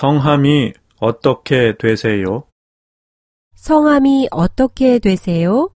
성함이 어떻게 되세요? 성함이 어떻게 되세요?